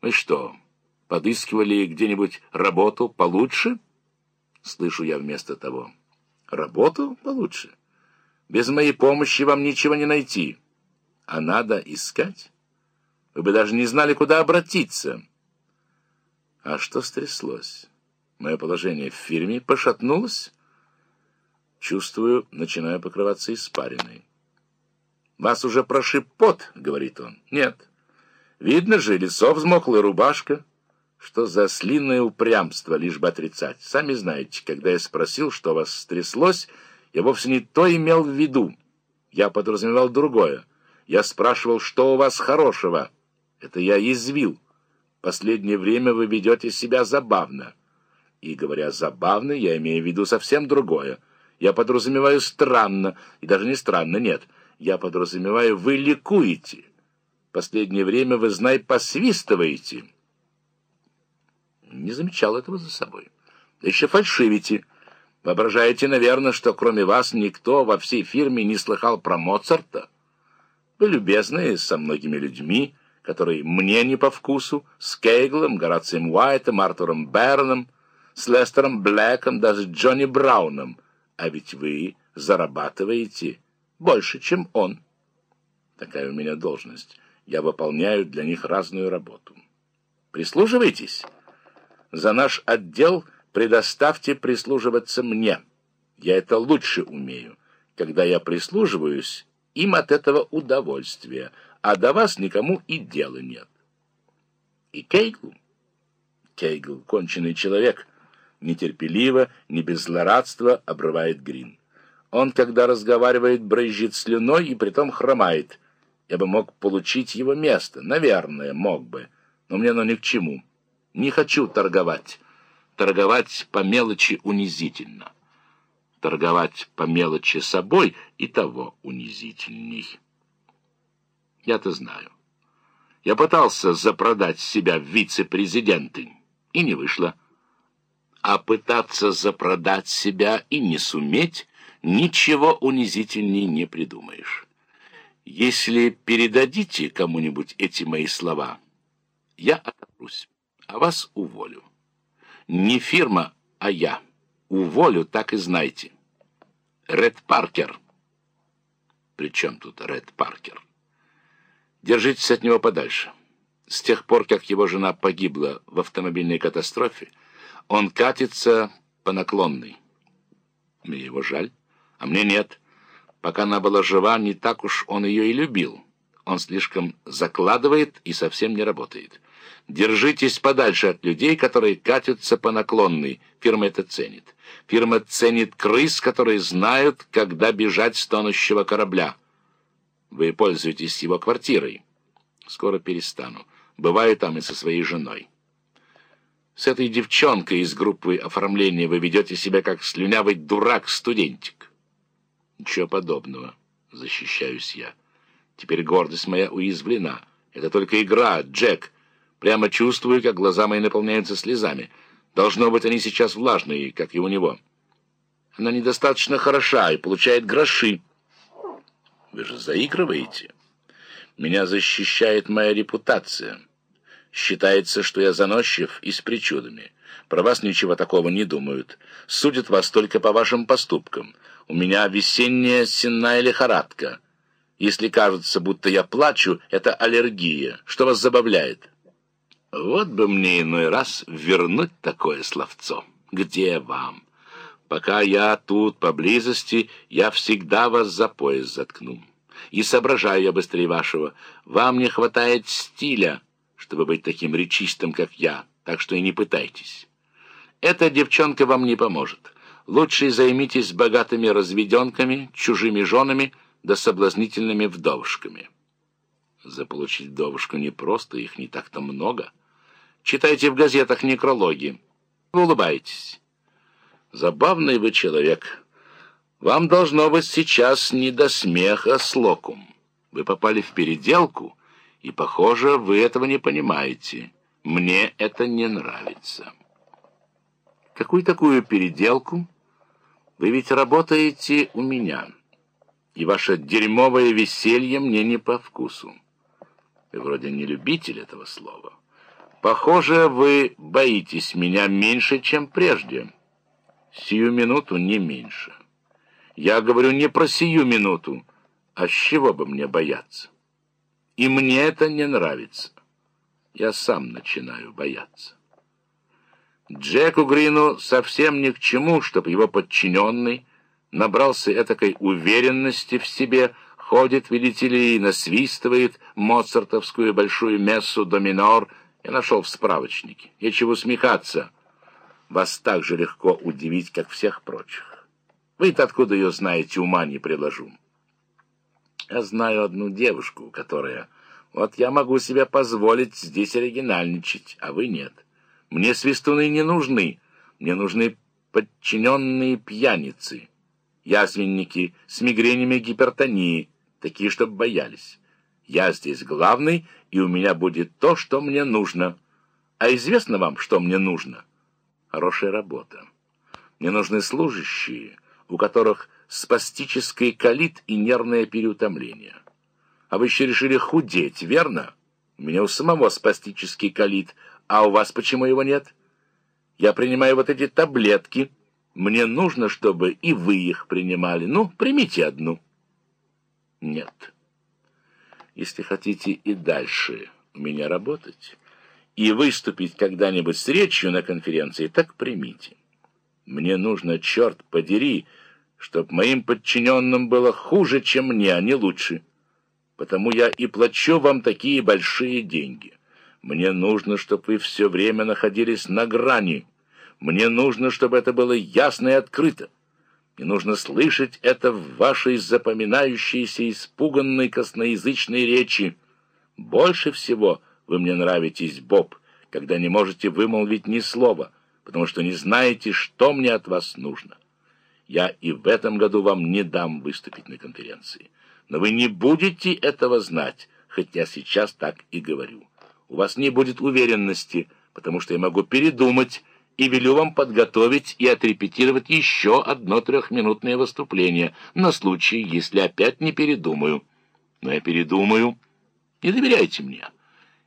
Вы что, подыскивали где-нибудь работу получше? Слышу я вместо того. Работу получше? Без моей помощи вам ничего не найти. А надо искать? Вы бы даже не знали, куда обратиться. А что стряслось? Мое положение в фирме пошатнулось? Чувствую, начинаю покрываться испариной. «Вас уже прошиб пот», — говорит он. «Нет. Видно же, лицо взмоклая рубашка. Что за слинное упрямство, лишь бы отрицать. Сами знаете, когда я спросил, что вас стряслось, я вовсе не то имел в виду. Я подразумевал другое. Я спрашивал, что у вас хорошего. Это я извил. Последнее время вы ведете себя забавно. И, говоря «забавно», я имею в виду совсем другое. Я подразумеваю странно, и даже не странно, нет. Я подразумеваю, вы ликуете. Последнее время вы, знай, посвистываете. Не замечал этого за собой. Да еще фальшивите. Воображаете, наверное, что кроме вас никто во всей фирме не слыхал про Моцарта? Вы любезны со многими людьми, которые мне не по вкусу, с Кейглом, Горацием Уайтом, Артуром Берном, с Лестером Блэком, даже Джонни Брауном. А ведь вы зарабатываете больше, чем он. Такая у меня должность. Я выполняю для них разную работу. Прислуживайтесь. За наш отдел предоставьте прислуживаться мне. Я это лучше умею. Когда я прислуживаюсь, им от этого удовольствие, а до вас никому и дела нет. И Кейгл? Кейгл — конченый человек. Нетерпеливо, не без злорадства обрывает Грин. Он, когда разговаривает, брызжет слюной и притом хромает. Я бы мог получить его место. Наверное, мог бы. Но мне оно ни к чему. Не хочу торговать. Торговать по мелочи унизительно. Торговать по мелочи собой и того унизительней. Я-то знаю. Я пытался запродать себя в вице-президенты, и не вышло. А пытаться запродать себя и не суметь, ничего унизительней не придумаешь. Если передадите кому-нибудь эти мои слова, я отопрусь, а вас уволю. Не фирма, а я. Уволю, так и знайте. Ред Паркер. При чем тут Ред Паркер? Держитесь от него подальше. С тех пор, как его жена погибла в автомобильной катастрофе, он катится по наклонной. Мне его жаль, а мне нет. Пока она была жива, не так уж он ее и любил. Он слишком закладывает и совсем не работает. Держитесь подальше от людей, которые катятся по наклонной. Фирма это ценит. Фирма ценит крыс, которые знают, когда бежать с тонущего корабля. Вы пользуетесь его квартирой. Скоро перестану. Бываю там и со своей женой. С этой девчонкой из группы оформления вы ведете себя как слюнявый дурак-студентик. Ничего подобного. Защищаюсь я. Теперь гордость моя уязвлена. Это только игра, Джек. Прямо чувствую, как глаза мои наполняются слезами. Должно быть, они сейчас влажные, как и у него. Она недостаточно хороша и получает гроши. Вы же заигрываете. Меня защищает моя репутация. Считается, что я заносчив и с причудами. Про вас ничего такого не думают. Судят вас только по вашим поступкам. У меня весенняя сенная лихорадка. Если кажется, будто я плачу, это аллергия. Что вас забавляет? Вот бы мне иной раз вернуть такое словцо. Где вам? Пока я тут, поблизости, я всегда вас за пояс заткну. И соображаю я быстрее вашего. Вам не хватает стиля, чтобы быть таким речистым, как я, так что и не пытайтесь. Эта девчонка вам не поможет. Лучше займитесь богатыми разведенками, чужими женами да соблазнительными вдовушками. Заполучить вдовушку непросто, их не так-то много. Читайте в газетах некрологи. Вы улыбаетесь. Забавный вы человек. Вам должно быть сейчас не до смеха с локум. Вы попали в переделку, и, похоже, вы этого не понимаете. Мне это не нравится. Какую такую переделку? Вы ведь работаете у меня, и ваше дерьмовое веселье мне не по вкусу. Вы вроде не любитель этого слова. Похоже, вы боитесь меня меньше, чем прежде. Сию минуту не меньше. Я говорю не про сию минуту, а с чего бы мне бояться? И мне это не нравится. Я сам начинаю бояться. Джеку Грину совсем ни к чему, чтобы его подчиненный набрался этакой уверенности в себе, ходит, видите ли, и насвистывает моцартовскую большую мессу до минор я нашел в справочнике. Нечего усмехаться. Вас так же легко удивить, как всех прочих. Вы-то откуда ее знаете, ума не приложу. Я знаю одну девушку, которая... Вот я могу себе позволить здесь оригинальничать, а вы нет. Мне свистуны не нужны. Мне нужны подчиненные пьяницы, язвенники с мигренями гипертонии, такие, чтобы боялись. Я здесь главный, и у меня будет то, что мне нужно. А известно вам, что мне нужно? Хорошая работа. Мне нужны служащие, у которых спастический колит и нервное переутомление. А вы еще решили худеть, верно? У меня у самого спастический колит, а у вас почему его нет? Я принимаю вот эти таблетки. Мне нужно, чтобы и вы их принимали. Ну, примите одну. Нет. Если хотите и дальше у меня работать и выступить когда-нибудь с речью на конференции, так примите. Мне нужно, черт подери, чтоб моим подчиненным было хуже, чем мне, а не лучше. Потому я и плачу вам такие большие деньги. Мне нужно, чтобы вы все время находились на грани. Мне нужно, чтобы это было ясно и открыто. Мне нужно слышать это в вашей запоминающейся, испуганной косноязычной речи. Больше всего вы мне нравитесь, Боб, когда не можете вымолвить ни слова, потому что не знаете, что мне от вас нужно. Я и в этом году вам не дам выступить на конференции. Но вы не будете этого знать, хоть я сейчас так и говорю. У вас не будет уверенности, потому что я могу передумать, и велю вам подготовить и отрепетировать еще одно трехминутное выступление на случай, если опять не передумаю. Но я передумаю. Не доверяйте мне.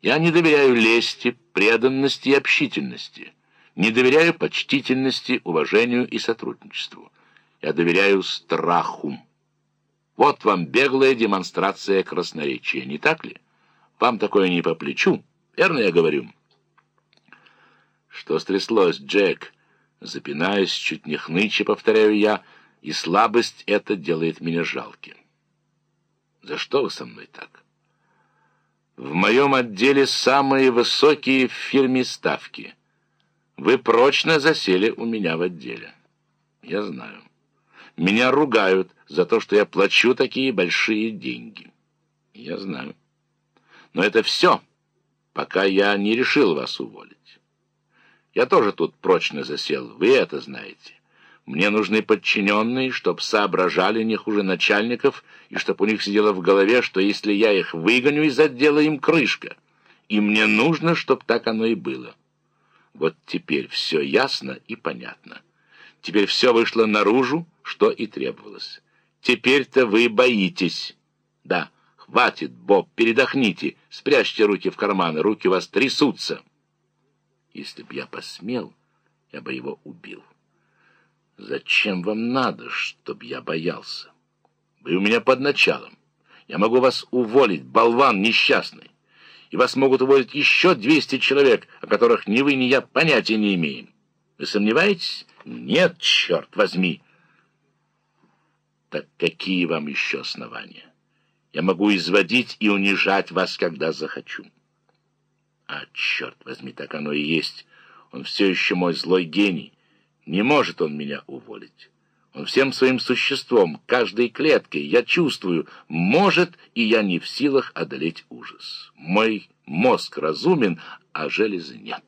Я не доверяю лести, преданности и общительности. Не доверяю почтительности, уважению и сотрудничеству. Я доверяю страху. Вот вам беглая демонстрация красноречия, не так ли? Вам такое не по плечу, верно я говорю?» «Что стряслось, Джек?» Запинаюсь, чуть не хныча, повторяю я, и слабость эта делает меня жалким. «За что вы со мной так?» «В моем отделе самые высокие в фирме ставки. Вы прочно засели у меня в отделе. Я знаю. Меня ругают за то, что я плачу такие большие деньги. Я знаю. Но это все, пока я не решил вас уволить. Я тоже тут прочно засел, вы это знаете. Мне нужны подчиненные, чтоб соображали не хуже начальников, и чтоб у них сидело в голове, что если я их выгоню из отдела, им крышка. И мне нужно, чтоб так оно и было. Вот теперь все ясно и понятно. Теперь все вышло наружу, что и требовалось. Теперь-то вы боитесь. Да, хватит, Боб, передохните, спрячьте руки в карманы, руки у вас трясутся». Если б я посмел, я бы его убил. Зачем вам надо, чтоб я боялся? Вы у меня под началом. Я могу вас уволить, болван несчастный. И вас могут уволить еще 200 человек, о которых ни вы, ни я понятия не имеем. Вы сомневаетесь? Нет, черт возьми. Так какие вам еще основания? Я могу изводить и унижать вас, когда захочу. А, черт возьми, так оно и есть. Он все еще мой злой гений. Не может он меня уволить. Он всем своим существом, каждой клеткой, я чувствую, может, и я не в силах одолеть ужас. Мой мозг разумен, а железы нет.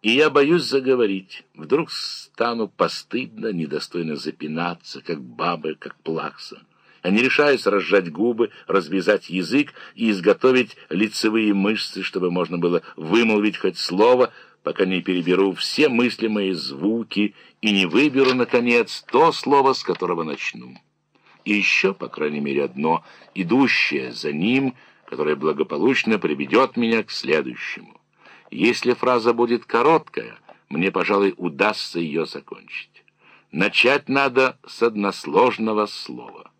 И я боюсь заговорить. Вдруг стану постыдно, недостойно запинаться, как баба, как плакса. Я не решаюсь разжать губы, развязать язык и изготовить лицевые мышцы, чтобы можно было вымолвить хоть слово, пока не переберу все мыслимые звуки и не выберу, наконец, то слово, с которого начну. И еще, по крайней мере, одно, идущее за ним, которое благополучно приведет меня к следующему. Если фраза будет короткая, мне, пожалуй, удастся ее закончить. Начать надо с односложного слова.